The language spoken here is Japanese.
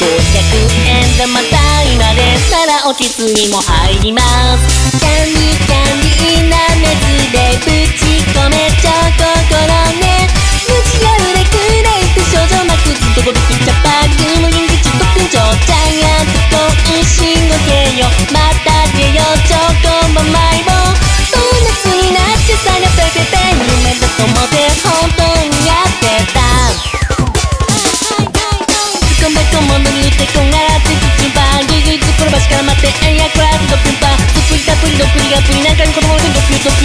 500円玉単位までなら落ち着きも入りますキャンディキャンディーな熱でぶち込めちゃう心ね無事夜でクレイって少女マクスどこでくちゃパーグ無人口と天井ジャイアント恋しごけよまたてこがらってキッチンパングイグイ突っ転ばしから待ってエンヤクラスドッピンパン。どっぷりたっぷりのプリりプリぷり中に子供の全部ピューと